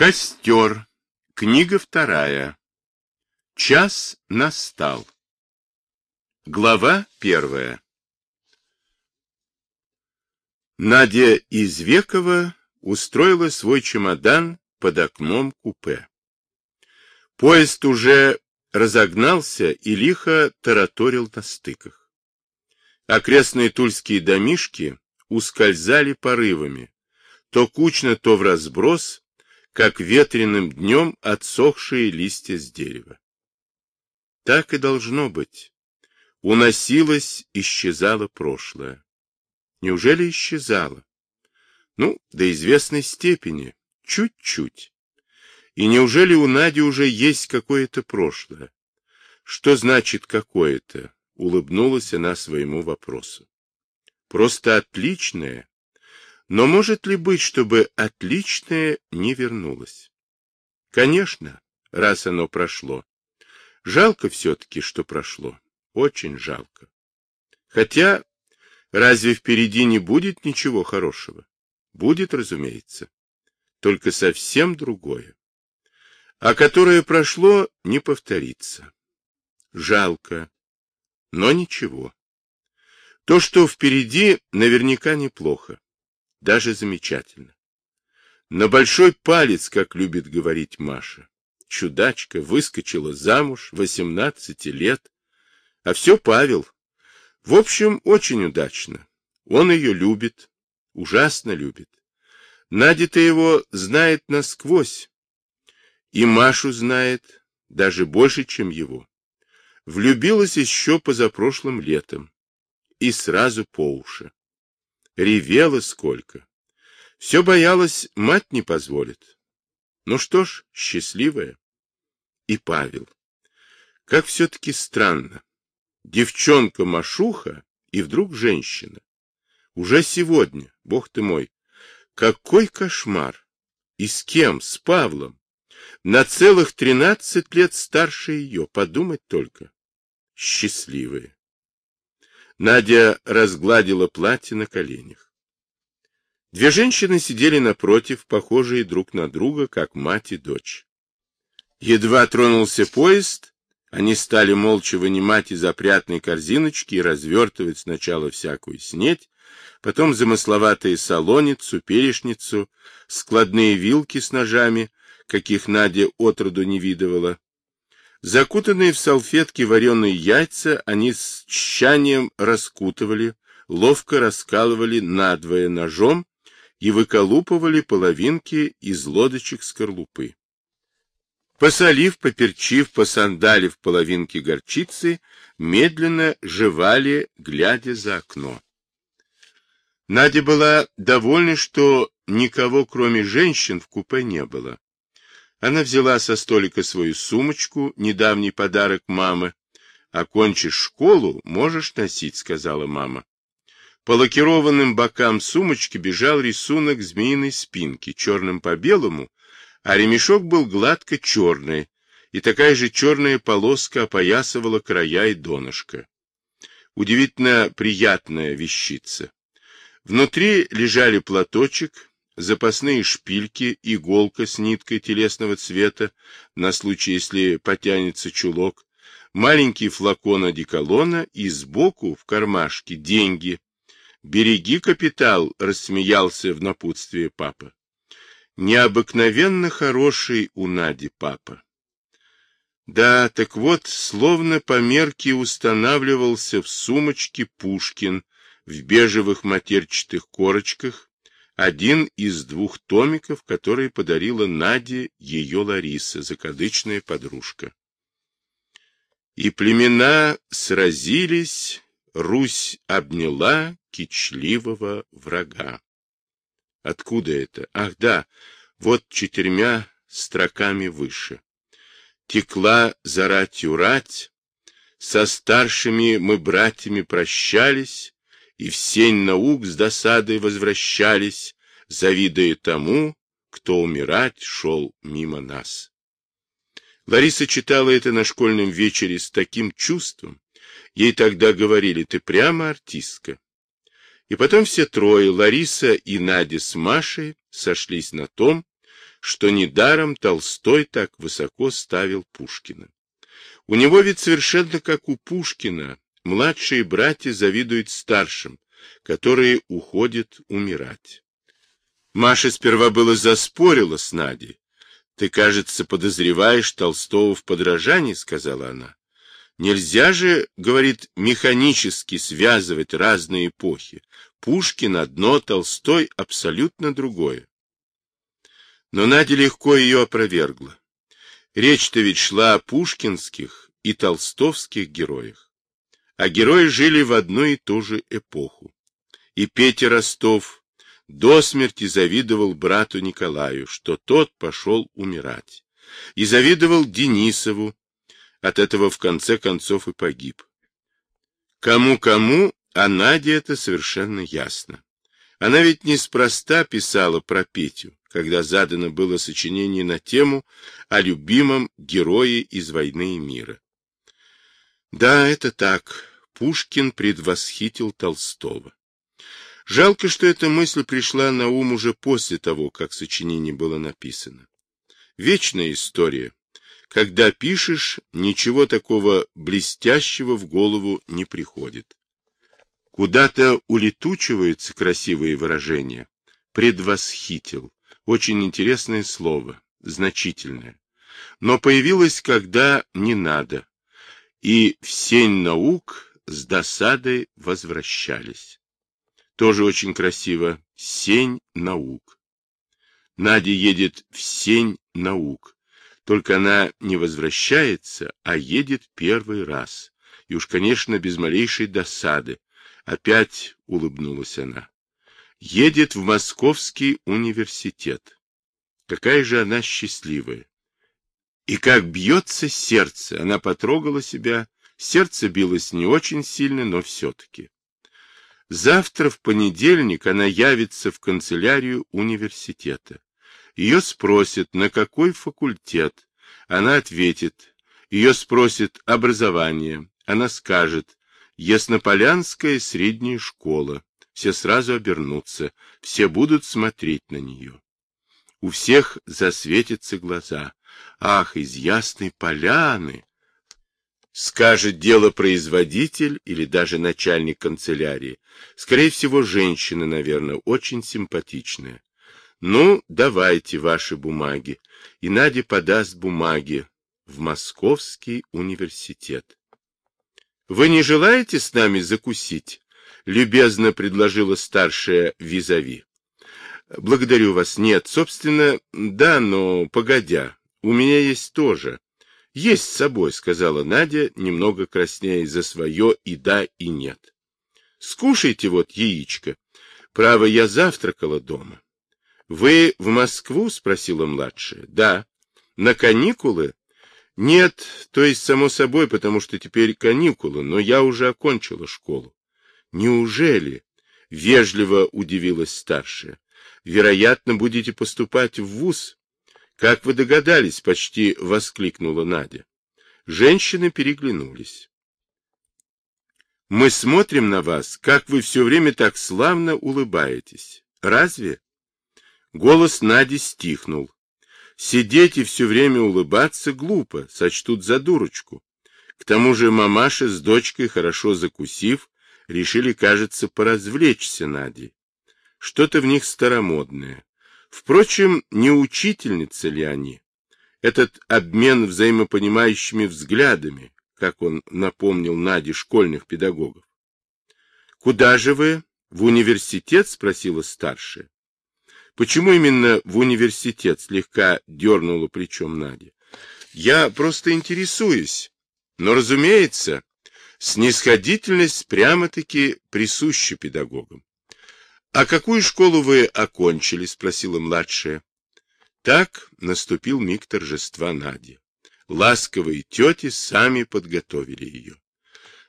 Костер. Книга вторая. Час настал. Глава первая. Надя Извекова устроила свой чемодан под окном купе. Поезд уже разогнался и лихо тараторил на стыках. Окрестные тульские домишки ускользали порывами, то кучно, то в разброс, как ветреным днем отсохшие листья с дерева. Так и должно быть. Уносилось, исчезало прошлое. Неужели исчезало? Ну, до известной степени, чуть-чуть. И неужели у Нади уже есть какое-то прошлое? Что значит какое-то? Улыбнулась она своему вопросу. Просто отличное, но может ли быть, чтобы отличное не вернулось? Конечно, раз оно прошло. Жалко все-таки, что прошло. Очень жалко. Хотя, разве впереди не будет ничего хорошего? Будет, разумеется. Только совсем другое. А которое прошло, не повторится. Жалко. Но ничего. То, что впереди, наверняка неплохо даже замечательно. На большой палец, как любит говорить Маша. Чудачка выскочила замуж, 18 лет. А все Павел. В общем, очень удачно. Он ее любит, ужасно любит. Надя-то его знает насквозь. И Машу знает, даже больше, чем его. Влюбилась еще позапрошлым летом. И сразу по уши. Ревела сколько. Все боялась, мать не позволит. Ну что ж, счастливая. И Павел. Как все-таки странно. Девчонка-машуха и вдруг женщина. Уже сегодня, бог ты мой. Какой кошмар! И с кем? С Павлом. На целых тринадцать лет старше ее. Подумать только. Счастливая. Надя разгладила платье на коленях. Две женщины сидели напротив, похожие друг на друга, как мать и дочь. Едва тронулся поезд, они стали молча вынимать из опрятной корзиночки и развертывать сначала всякую снеть, потом замысловатые солоницу, перешницу, складные вилки с ножами, каких Надя отроду не видывала, Закутанные в салфетки вареные яйца они с тщанием раскутывали, ловко раскалывали надвое ножом и выколупывали половинки из лодочек скорлупы. Посолив, поперчив, посандалив половинки горчицы, медленно жевали, глядя за окно. Надя была довольна, что никого, кроме женщин, в купе не было. Она взяла со столика свою сумочку, недавний подарок мамы. «Окончишь школу, можешь носить», — сказала мама. По лакированным бокам сумочки бежал рисунок змеиной спинки, черным по белому, а ремешок был гладко черный, и такая же черная полоска опоясывала края и донышко. Удивительно приятная вещица. Внутри лежали платочек, запасные шпильки, иголка с ниткой телесного цвета на случай, если потянется чулок, маленький флакон одеколона и сбоку в кармашке деньги. «Береги капитал», — рассмеялся в напутствие папа. Необыкновенно хороший у Нади папа. Да, так вот, словно по мерке устанавливался в сумочке Пушкин в бежевых матерчатых корочках, один из двух томиков, которые подарила Наде ее Лариса, закадычная подружка. И племена сразились, Русь обняла кичливого врага. Откуда это? Ах, да, вот четырьмя строками выше. Текла за ратью рать, со старшими мы братьями прощались, и в сень наук с досадой возвращались, завидуя тому, кто умирать шел мимо нас. Лариса читала это на школьном вечере с таким чувством. Ей тогда говорили, ты прямо артистка. И потом все трое, Лариса и Надя с Машей, сошлись на том, что недаром Толстой так высоко ставил Пушкина. У него ведь совершенно как у Пушкина, младшие братья завидуют старшим, которые уходят умирать. Маша сперва было заспорила с Надей. «Ты, кажется, подозреваешь Толстого в подражании», — сказала она. «Нельзя же, — говорит, — механически связывать разные эпохи. Пушкин одно, Толстой абсолютно другое». Но Надя легко ее опровергла. Речь-то ведь шла о пушкинских и толстовских героях. А герои жили в одну и ту же эпоху. И Петя Ростов до смерти завидовал брату Николаю, что тот пошел умирать. И завидовал Денисову, от этого в конце концов и погиб. Кому-кому, а Наде это совершенно ясно. Она ведь неспроста писала про Петю, когда задано было сочинение на тему о любимом герое из «Войны и мира». Да, это так. Пушкин предвосхитил Толстого. Жалко, что эта мысль пришла на ум уже после того, как сочинение было написано. Вечная история. Когда пишешь, ничего такого блестящего в голову не приходит. Куда-то улетучиваются красивые выражения. Предвосхитил. Очень интересное слово, значительное. Но появилось, когда не надо. И в сень наук с досадой возвращались. Тоже очень красиво. Сень наук. Надя едет в сень наук. Только она не возвращается, а едет первый раз. И уж, конечно, без малейшей досады. Опять улыбнулась она. Едет в Московский университет. Какая же она счастливая. И как бьется сердце. Она потрогала себя. Сердце билось не очень сильно, но все-таки. Завтра, в понедельник, она явится в канцелярию университета. Ее спросят, на какой факультет. Она ответит. Ее спросят образование. Она скажет, Яснополянская средняя школа. Все сразу обернутся, все будут смотреть на нее. У всех засветятся глаза. Ах, из Ясной Поляны! Скажет дело производитель или даже начальник канцелярии. Скорее всего, женщина, наверное, очень симпатичная. Ну, давайте ваши бумаги. И Надя подаст бумаги в Московский университет. Вы не желаете с нами закусить? Любезно предложила старшая визави. Благодарю вас. Нет, собственно, да, но погодя. У меня есть тоже. — Есть с собой, — сказала Надя, немного краснея за свое и да, и нет. — Скушайте вот яичко. Право, я завтракала дома. — Вы в Москву? — спросила младшая. — Да. — На каникулы? — Нет, то есть, само собой, потому что теперь каникулы, но я уже окончила школу. — Неужели? — вежливо удивилась старшая. — Вероятно, будете поступать в вуз? Как вы догадались, почти воскликнула Надя. Женщины переглянулись. Мы смотрим на вас, как вы все время так славно улыбаетесь. Разве? Голос Нади стихнул. Сидеть и все время улыбаться глупо, сочтут за дурочку. К тому же мамаша с дочкой, хорошо закусив, решили, кажется, поразвлечься Надей. Что-то в них старомодное. Впрочем, не учительницы ли они? Этот обмен взаимопонимающими взглядами, как он напомнил Наде школьных педагогов. «Куда же вы? В университет?» — спросила старшая. «Почему именно в университет?» — слегка дернула плечом Надя. «Я просто интересуюсь. Но, разумеется, снисходительность прямо-таки присуща педагогам. — А какую школу вы окончили? — спросила младшая. Так наступил миг торжества Нади. Ласковые тети сами подготовили ее.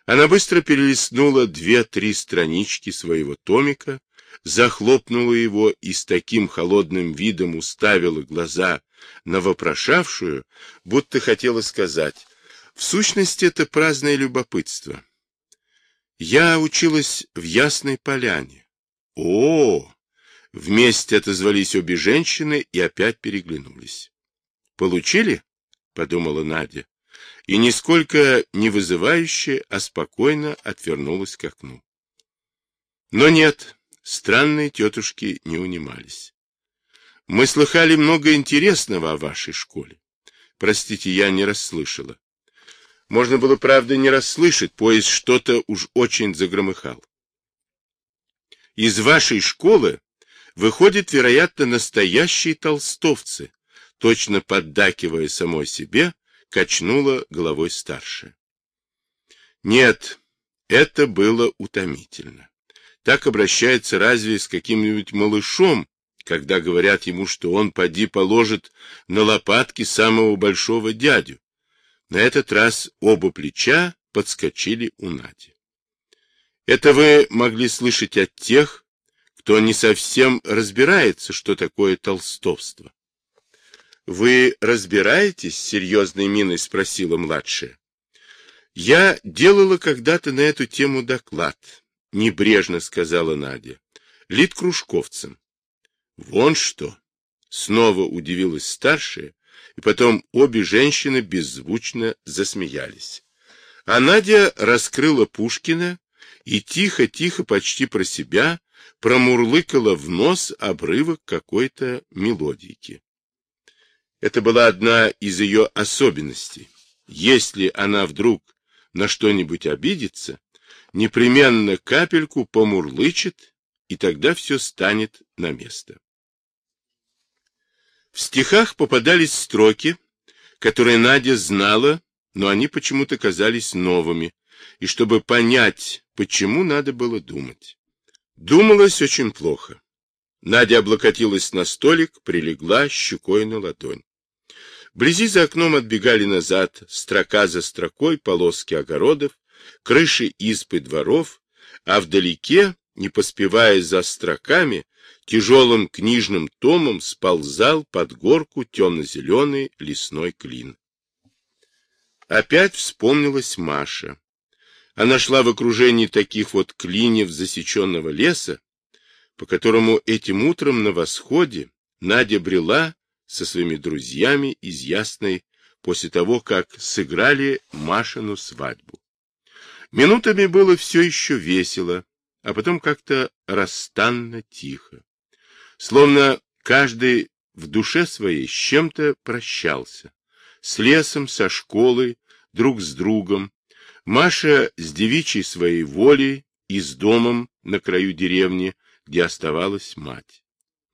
Она быстро перелистнула две-три странички своего томика, захлопнула его и с таким холодным видом уставила глаза на вопрошавшую, будто хотела сказать, в сущности, это праздное любопытство. Я училась в Ясной Поляне. О, Вместе отозвались обе женщины и опять переглянулись. «Получили?» — подумала Надя. И нисколько не вызывающе, а спокойно отвернулась к окну. Но нет, странные тетушки не унимались. Мы слыхали много интересного о вашей школе. Простите, я не расслышала. Можно было, правда, не расслышать, поезд что-то уж очень загромыхал. Из вашей школы выходят, вероятно, настоящие толстовцы, точно поддакивая самой себе, качнула головой старшая. Нет, это было утомительно. Так обращается разве с каким-нибудь малышом, когда говорят ему, что он поди положит на лопатки самого большого дядю. На этот раз оба плеча подскочили у Нади. Это вы могли слышать от тех, кто не совсем разбирается, что такое толстовство. Вы разбираетесь? серьезной миной спросила младшая. Я делала когда-то на эту тему доклад, небрежно сказала Надя. Лид кружковцем. Вон что! Снова удивилась старшая, и потом обе женщины беззвучно засмеялись. А Надя раскрыла Пушкина и тихо-тихо, почти про себя, промурлыкала в нос обрывок какой-то мелодийки. Это была одна из ее особенностей. Если она вдруг на что-нибудь обидится, непременно капельку помурлычет, и тогда все станет на место. В стихах попадались строки, которые Надя знала, но они почему-то казались новыми, и чтобы понять, почему надо было думать. Думалось очень плохо. Надя облокотилась на столик, прилегла щекой на ладонь. Вблизи за окном отбегали назад, строка за строкой, полоски огородов, крыши избы дворов, а вдалеке, не поспевая за строками, тяжелым книжным томом сползал под горку темно-зеленый лесной клин. Опять вспомнилась Маша. Она шла в окружении таких вот клиньев засеченного леса, по которому этим утром на восходе Надя брела со своими друзьями из Ясной после того, как сыграли Машину свадьбу. Минутами было все еще весело, а потом как-то расстанно тихо. Словно каждый в душе своей с чем-то прощался. С лесом, со школой, друг с другом. Маша с девичьей своей волей и с домом на краю деревни, где оставалась мать.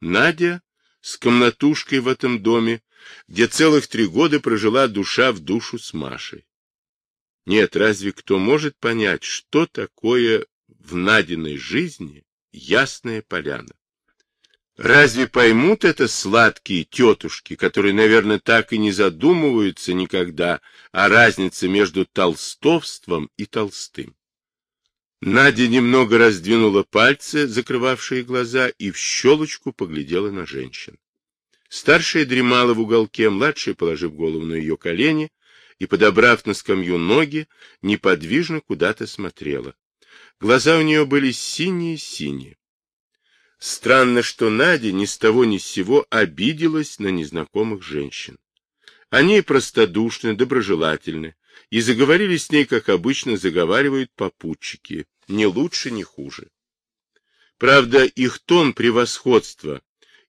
Надя с комнатушкой в этом доме, где целых три года прожила душа в душу с Машей. Нет, разве кто может понять, что такое в Надиной жизни ясная поляна? Разве поймут это сладкие тетушки, которые, наверное, так и не задумываются никогда о разнице между толстовством и толстым? Надя немного раздвинула пальцы, закрывавшие глаза, и в щелочку поглядела на женщин. Старшая дремала в уголке, младшая, положив голову на ее колени и, подобрав на скамью ноги, неподвижно куда-то смотрела. Глаза у нее были синие-синие. Странно, что Надя ни с того ни с сего обиделась на незнакомых женщин. Они простодушны, доброжелательны, и заговорили с ней, как обычно заговаривают попутчики, ни лучше, ни хуже. Правда, их тон превосходства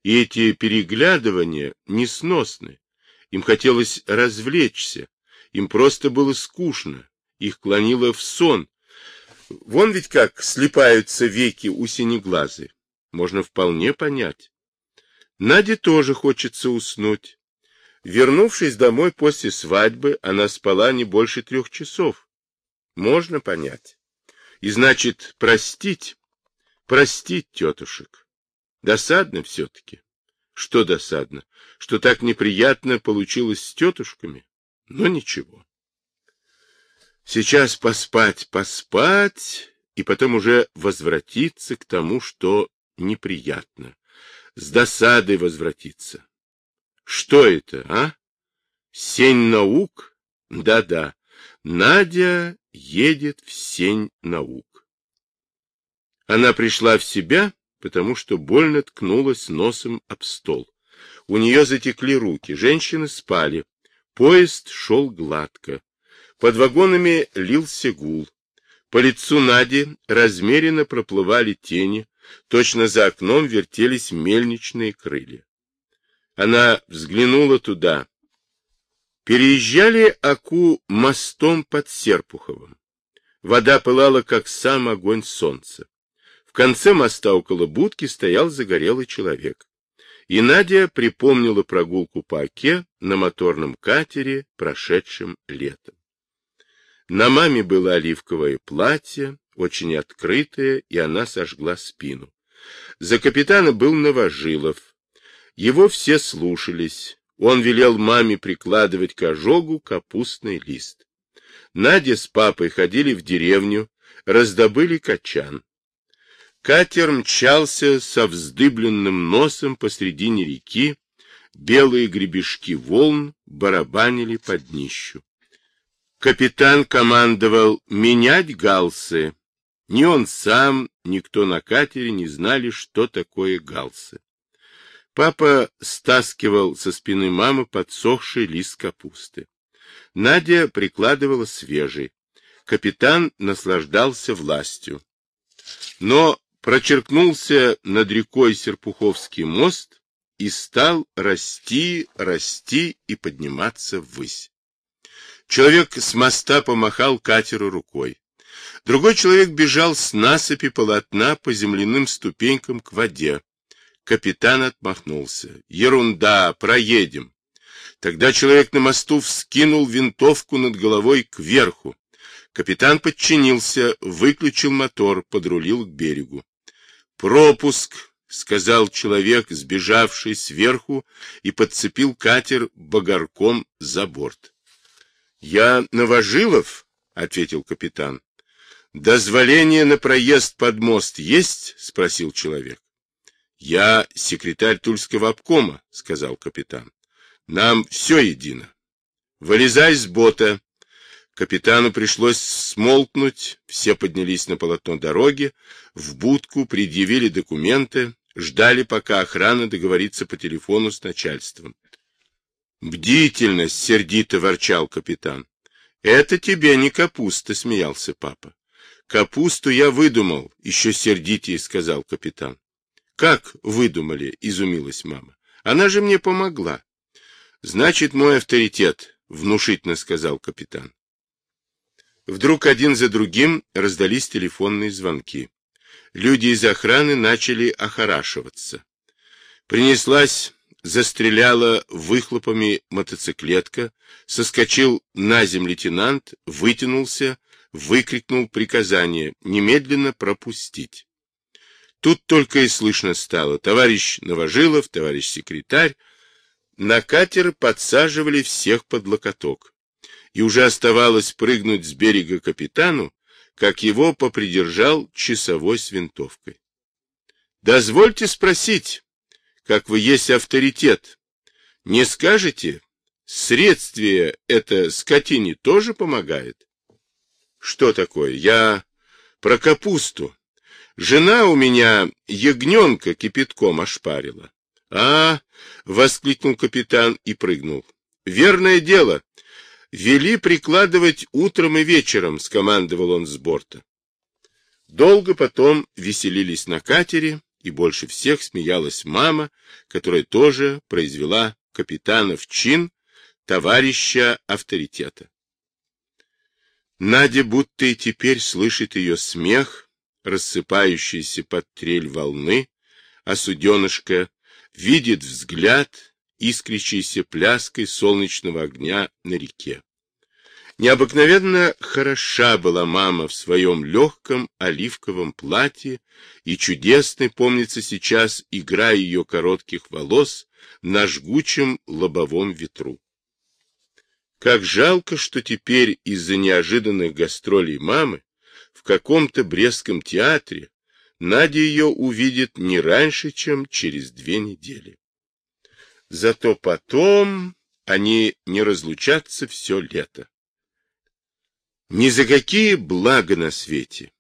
и эти переглядывания несносны. Им хотелось развлечься, им просто было скучно, их клонило в сон. Вон ведь как слепаются веки у синеглазы можно вполне понять. Наде тоже хочется уснуть. Вернувшись домой после свадьбы, она спала не больше трех часов. Можно понять. И значит, простить, простить тетушек. Досадно все-таки. Что досадно? Что так неприятно получилось с тетушками? Но ничего. Сейчас поспать, поспать, и потом уже возвратиться к тому, что неприятно. С досадой возвратиться. Что это, а? Сень наук? Да-да. Надя едет в сень наук. Она пришла в себя потому что больно ткнулась носом об стол. У нее затекли руки, женщины спали. Поезд шел гладко. Под вагонами лился гул. По лицу Нади размеренно проплывали тени, точно за окном вертелись мельничные крылья. Она взглянула туда. Переезжали Аку мостом под Серпуховым. Вода пылала, как сам огонь солнца. В конце моста около будки стоял загорелый человек. И Надя припомнила прогулку по оке на моторном катере, прошедшем летом. На маме было оливковое платье, очень открытое, и она сожгла спину. За капитана был Новожилов. Его все слушались. Он велел маме прикладывать к ожогу капустный лист. Надя с папой ходили в деревню, раздобыли качан. Катер мчался со вздыбленным носом посредине реки, белые гребешки волн барабанили под днищу. Капитан командовал менять галсы. Ни он сам, ни кто на катере не знали, что такое галсы. Папа стаскивал со спины мамы подсохший лист капусты. Надя прикладывала свежий. Капитан наслаждался властью. Но прочеркнулся над рекой Серпуховский мост и стал расти, расти и подниматься ввысь. Человек с моста помахал катеру рукой. Другой человек бежал с насыпи полотна по земляным ступенькам к воде. Капитан отмахнулся. Ерунда, проедем. Тогда человек на мосту вскинул винтовку над головой кверху. Капитан подчинился, выключил мотор, подрулил к берегу. «Пропуск!» — сказал человек, сбежавший сверху, и подцепил катер богарком за борт. — Я Новожилов, — ответил капитан. — Дозволение на проезд под мост есть? — спросил человек. — Я секретарь Тульского обкома, — сказал капитан. — Нам все едино. Вылезай с бота, Капитану пришлось смолкнуть, все поднялись на полотно дороги, в будку предъявили документы, ждали, пока охрана договорится по телефону с начальством. «Бдительность!» — сердито ворчал капитан. «Это тебе не капуста!» — смеялся папа. «Капусту я выдумал!» — еще сердитее сказал капитан. «Как выдумали?» — изумилась мама. «Она же мне помогла!» «Значит, мой авторитет!» — внушительно сказал капитан. Вдруг один за другим раздались телефонные звонки. Люди из охраны начали охорашиваться. Принеслась, застреляла выхлопами мотоциклетка, соскочил на земь лейтенант, вытянулся, выкрикнул приказание немедленно пропустить. Тут только и слышно стало. Товарищ Новожилов, товарищ секретарь, на катер подсаживали всех под локоток и уже оставалось прыгнуть с берега капитану, как его попридержал часовой с винтовкой. «Дозвольте спросить, как вы есть авторитет, не скажете, средствие это скотине тоже помогает?» «Что такое? Я про капусту. Жена у меня ягненка кипятком ошпарила». «А!» — воскликнул капитан и прыгнул. «Верное дело. Вели прикладывать утром и вечером, скомандовал он с борта. Долго потом веселились на катере, и больше всех смеялась мама, которая тоже произвела капитана в чин товарища авторитета. Надя будто и теперь слышит ее смех, рассыпающийся под трель волны, а суденышко видит взгляд, искрящейся пляской солнечного огня на реке. Необыкновенно хороша была мама в своем легком оливковом платье, и чудесной помнится сейчас игра ее коротких волос на жгучем лобовом ветру. Как жалко, что теперь из-за неожиданных гастролей мамы в каком-то Брестском театре Надя ее увидит не раньше, чем через две недели. Зато потом они не разлучатся все лето. Ни за какие блага на свете.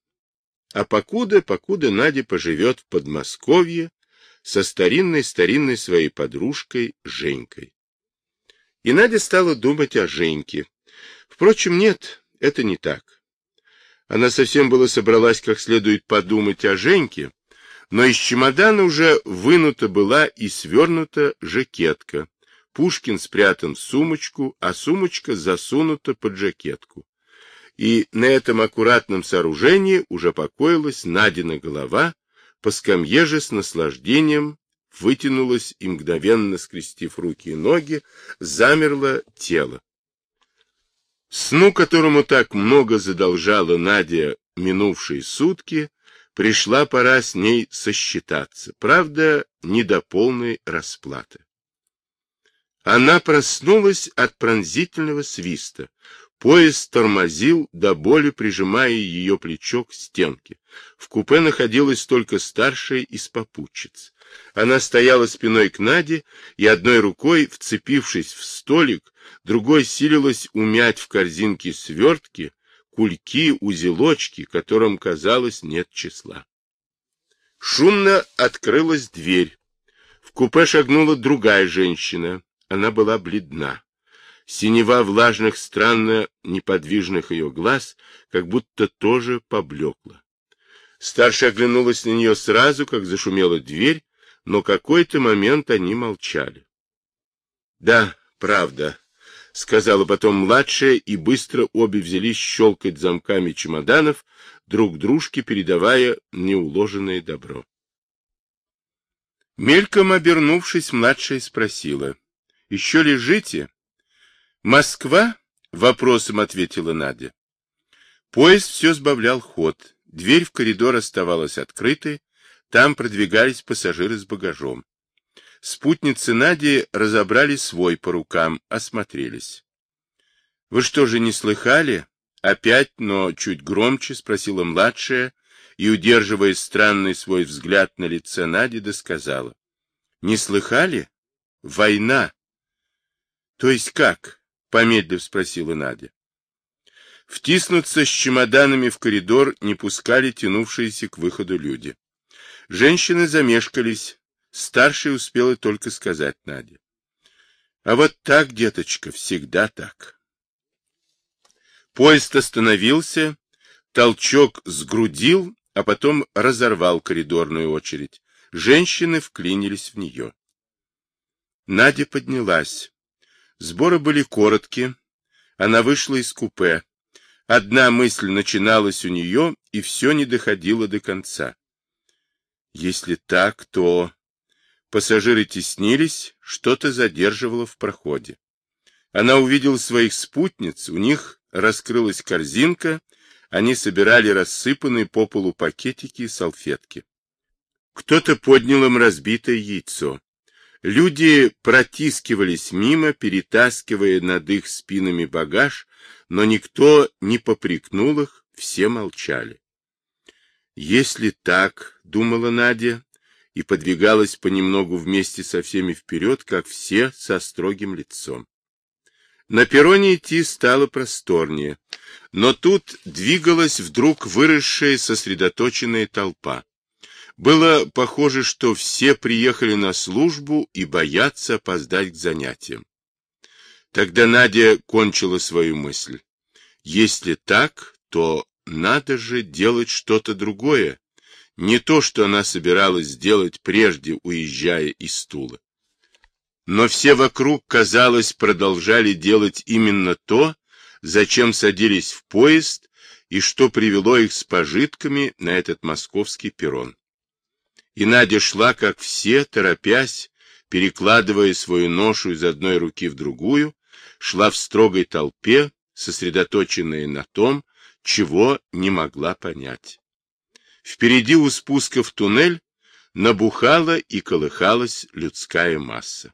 а покуда, покуда Надя поживет в Подмосковье со старинной-старинной своей подружкой Женькой. И Надя стала думать о Женьке. Впрочем, нет, это не так. Она совсем было собралась как следует подумать о Женьке, но из чемодана уже вынута была и свернута жакетка. Пушкин спрятан в сумочку, а сумочка засунута под жакетку. И на этом аккуратном сооружении уже покоилась Надина голова, по скамье же с наслаждением вытянулась и, мгновенно скрестив руки и ноги, замерло тело. Сну, которому так много задолжала Надя минувшие сутки, пришла пора с ней сосчитаться, правда, не до полной расплаты. Она проснулась от пронзительного свиста. Поезд тормозил, до боли прижимая ее плечо к стенке. В купе находилась только старшая из попутчиц. Она стояла спиной к Наде и одной рукой, вцепившись в столик, другой силилась умять в корзинке свертки, кульки, узелочки, которым, казалось, нет числа. Шумно открылась дверь. В купе шагнула другая женщина. Она была бледна. Синева влажных, странно неподвижных ее глаз, как будто тоже поблекла. Старшая оглянулась на нее сразу, как зашумела дверь, но какой-то момент они молчали. — Да, правда, — сказала потом младшая, и быстро обе взялись щелкать замками чемоданов, друг дружке передавая неуложенное добро. Мельком обернувшись, младшая спросила. — Еще лежите? — Москва? — вопросом ответила Надя. Поезд все сбавлял ход. Дверь в коридор оставалась открытой, там продвигались пассажиры с багажом. Спутницы Нади разобрали свой по рукам, осмотрелись. — Вы что же не слыхали? Опять, но чуть громче, спросила младшая, и, удерживая странный свой взгляд на лице Нади, досказала. — Не слыхали? Война. — То есть как? — помедлив спросила Надя. Втиснуться с чемоданами в коридор не пускали тянувшиеся к выходу люди. Женщины замешкались. Старшая успела только сказать Наде. А вот так, деточка, всегда так. Поезд остановился, толчок сгрудил, а потом разорвал коридорную очередь. Женщины вклинились в нее. Надя поднялась. Сборы были короткие. Она вышла из купе. Одна мысль начиналась у нее, и все не доходило до конца. Если так, то... Пассажиры теснились, что-то задерживало в проходе. Она увидела своих спутниц, у них раскрылась корзинка, они собирали рассыпанные по полу пакетики и салфетки. Кто-то поднял им разбитое яйцо. Люди протискивались мимо, перетаскивая над их спинами багаж, но никто не попрекнул их, все молчали. Если так, думала Надя, и подвигалась понемногу вместе со всеми вперед, как все со строгим лицом. На перроне идти стало просторнее, но тут двигалась вдруг выросшая сосредоточенная толпа. Было похоже, что все приехали на службу и боятся опоздать к занятиям. Тогда Надя кончила свою мысль. Если так, то надо же делать что-то другое, не то, что она собиралась сделать прежде, уезжая из стула. Но все вокруг, казалось, продолжали делать именно то, зачем садились в поезд и что привело их с пожитками на этот московский перрон. И Надя шла, как все, торопясь, перекладывая свою ношу из одной руки в другую, шла в строгой толпе, сосредоточенная на том, чего не могла понять. Впереди у спуска в туннель набухала и колыхалась людская масса.